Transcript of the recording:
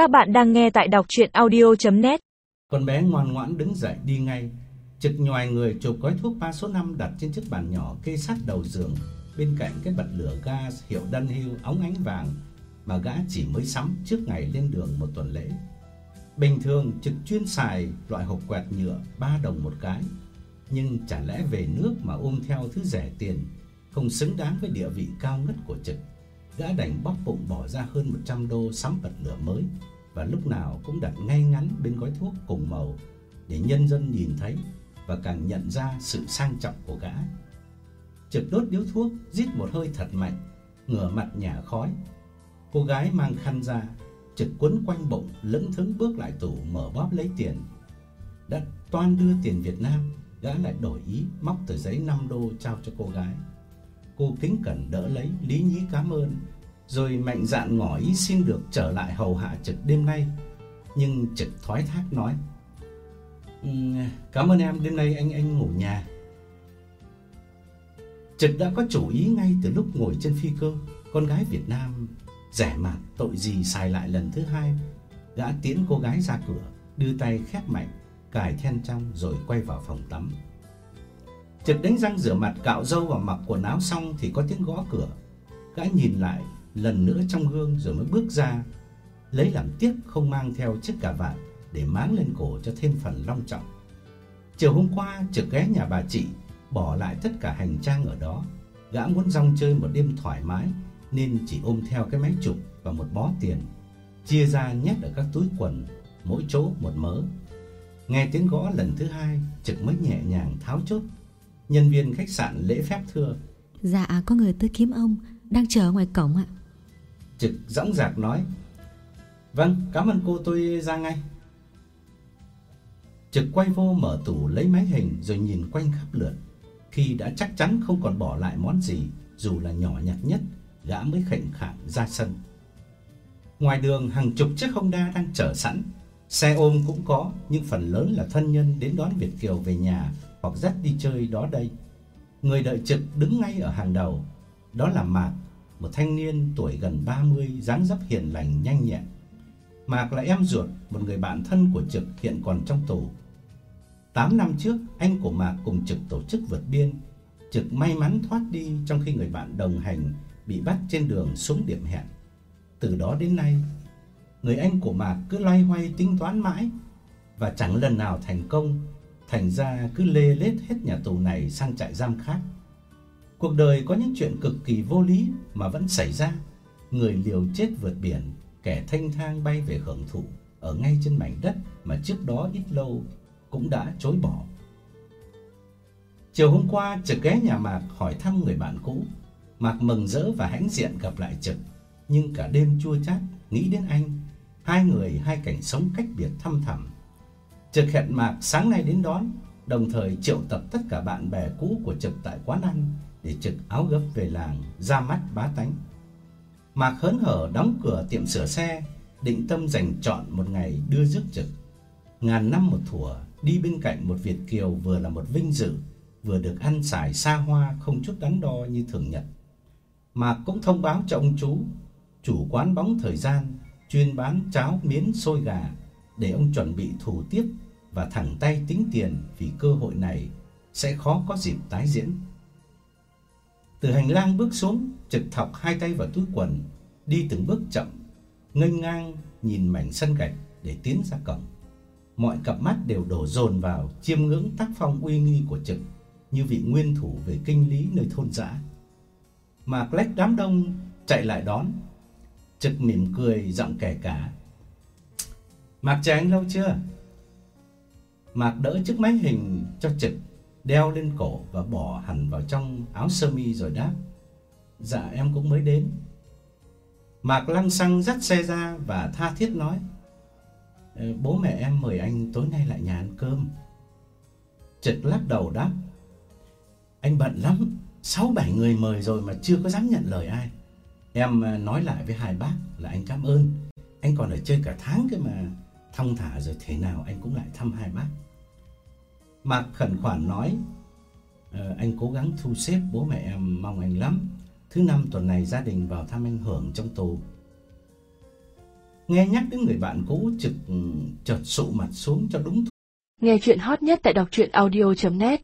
Các bạn đang nghe tại đọc chuyện audio.net Con bé ngoan ngoãn đứng dậy đi ngay. Trực nhòi người chụp gói thuốc ba số 5 đặt trên chiếc bàn nhỏ kê sát đầu giường bên cạnh cái bật lửa gas hiệu Dunhill ống ánh vàng mà gã chỉ mới sắm trước ngày lên đường một tuần lễ. Bình thường trực chuyên xài loại hộp quẹt nhựa 3 đồng một cái, nhưng chả lẽ về nước mà ôm theo thứ rẻ tiền không xứng đáng với địa vị cao ngất của trực. Gã đành bóp bụng bỏ ra hơn 100 đô sắm bật lửa mới và lúc nào cũng đặt ngay ngắn bên gói thuốc cùng màu để nhân dân nhìn thấy và càng nhận ra sự sang trọng của gã. Trực đốt điếu thuốc, rít một hơi thật mạnh, ngửa mặt nhả khói. Cô gái mang khăn ra, trực quấn quanh bụng, lững thững bước lại tủ mở bóp lấy tiền. Đã toan đưa tiền Việt Nam, gã lại đổi ý móc tờ giấy 5 đô trao cho cô gái. Cô kính cẩn đỡ lấy, lý nhí cảm ơn, rồi mạnh dạn ngỏ ý xin được trở lại hầu hạ trực đêm nay. Nhưng trực thoái thác nói: "Ừm, cảm ơn em, đêm nay anh anh ngủ nhà." Trực đã có chủ ý ngay từ lúc ngồi trên phi cơ, con gái Việt Nam rẻ mạt tội gì xài lại lần thứ hai. Gã tiến cô gái ra cửa, đưa tay khép mạnh, cài then trong rồi quay vào phòng tắm. Trực đánh răng rửa mặt cạo râu và mặc quần áo xong thì có tiếng gõ cửa. Gã nhìn lại lần nữa trong gương rồi mới bước ra, lấy làm tiếc không mang theo chiếc cà vạt để máng lên cổ cho thêm phần long trọng. Chiều hôm qua trực ghé nhà bà chị, bỏ lại tất cả hành trang ở đó. Gã muốn rong chơi một đêm thoải mái nên chỉ ôm theo cái máy chụp và một bó tiền, chia ra nhét ở các túi quần, mỗi chỗ một mớ. Nghe tiếng gõ lần thứ hai, Trực mới nhẹ nhàng tháo chốt. Nhân viên khách sạn lễ phép thưa. Dạ có người tới kiếm ông Đang chờ ngoài cổng ạ Trực dõng dạc nói. Vâng, cảm ơn cô tôi ra ngay. Trực quay vô mở tủ lấy máy hình rồi nhìn quanh khắp lượt. Khi đã chắc chắn không còn bỏ lại món gì, dù là nhỏ nhặt nhất, gã mới khệnh khạng ra sân. Ngoài đường hàng chục chiếc Honda đang chờ sẵn, xe ôm cũng có, nhưng phần lớn là thân nhân đến đón Việt kiều về nhà hoặc dắt đi chơi đó đây. Người đợi trực đứng ngay ở hàng đầu, đó là Mạc, một thanh niên tuổi gần 30, dáng dấp hiền lành nhanh nhẹn. Mạc là em ruột, một người bạn thân của Trực hiện còn trong tù. 8 năm trước, anh của Mạc cùng Trực tổ chức vượt biên. Trực may mắn thoát đi trong khi người bạn đồng hành bị bắt trên đường xuống điểm hẹn. Từ đó đến nay, người anh của Mạc cứ loay hoay tính toán mãi và chẳng lần nào thành công, thành ra cứ lê lết hết nhà tù này sang trại giam khác. Cuộc đời có những chuyện cực kỳ vô lý mà vẫn xảy ra. Người liều chết vượt biển, kẻ thanh thang bay về hưởng thụ ở ngay trên mảnh đất mà trước đó ít lâu cũng đã chối bỏ. Chiều hôm qua, Trực ghé nhà Mạc hỏi thăm người bạn cũ. Mạc mừng rỡ và hãnh diện gặp lại Trực, nhưng cả đêm chua chát nghĩ đến anh, hai người hai cảnh sống cách biệt thăm thẳm. Trực hẹn Mạc sáng nay đến đón, đồng thời triệu tập tất cả bạn bè cũ của Trực tại quán ăn để Trực áo gấp về làng ra mắt bá tánh. Mạc hớn hở đóng cửa tiệm sửa xe, định tâm dành chọn một ngày đưa rước Trực. Ngàn năm một thủa, đi bên cạnh một Việt kiều vừa là một vinh dự, vừa được ăn xài xa hoa không chút đắn đo như thường nhật. Mạc cũng thông báo cho ông chú, chủ quán bóng thời gian, chuyên bán cháo miến xôi gà để ông chuẩn bị thủ tiếp và thẳng tay tính tiền vì cơ hội này sẽ khó có dịp tái diễn. Từ hành lang bước xuống, Trực thọc hai tay vào túi quần, đi từng bước chậm, nghênh ngang nhìn mảnh sân gạch để tiến ra cổng. Mọi cặp mắt đều đổ dồn vào chiêm ngưỡng tác phong uy nghi của Trực, như vị nguyên thủ về kinh lý nơi thôn dã. Mạc lách đám đông chạy lại đón. Trực mỉm cười giọng kẻ cả. Mạc chờ anh lâu chưa? Mạc đỡ chiếc máy hình cho Trực, đeo lên cổ và bỏ hẳn vào trong áo sơ mi rồi đáp. Dạ em cũng mới đến. Mạc lăng xăng dắt xe ra và tha thiết nói. Ờ, bố mẹ em mời anh tối nay lại nhà ăn cơm. Trịch lắc đầu đáp. Anh bận lắm, sáu bảy người mời rồi mà chưa có dám nhận lời ai. Em ờ, nói lại với hai bác là anh cảm ơn. Anh còn ở chơi cả tháng cơ mà. Thong thả rồi thế nào anh cũng lại thăm hai bác. Mạc khẩn khoản nói, "Ờ, anh cố gắng thu xếp bố mẹ em mong anh lắm. Thứ năm tuần này gia đình vào thăm anh Hưởng trong tù. Nghe nhắc đến người bạn cũ Trực ừ, chợt sụ mặt xuống cho đúng Nghe chuyện hot nhất tại đọc truyện audio.net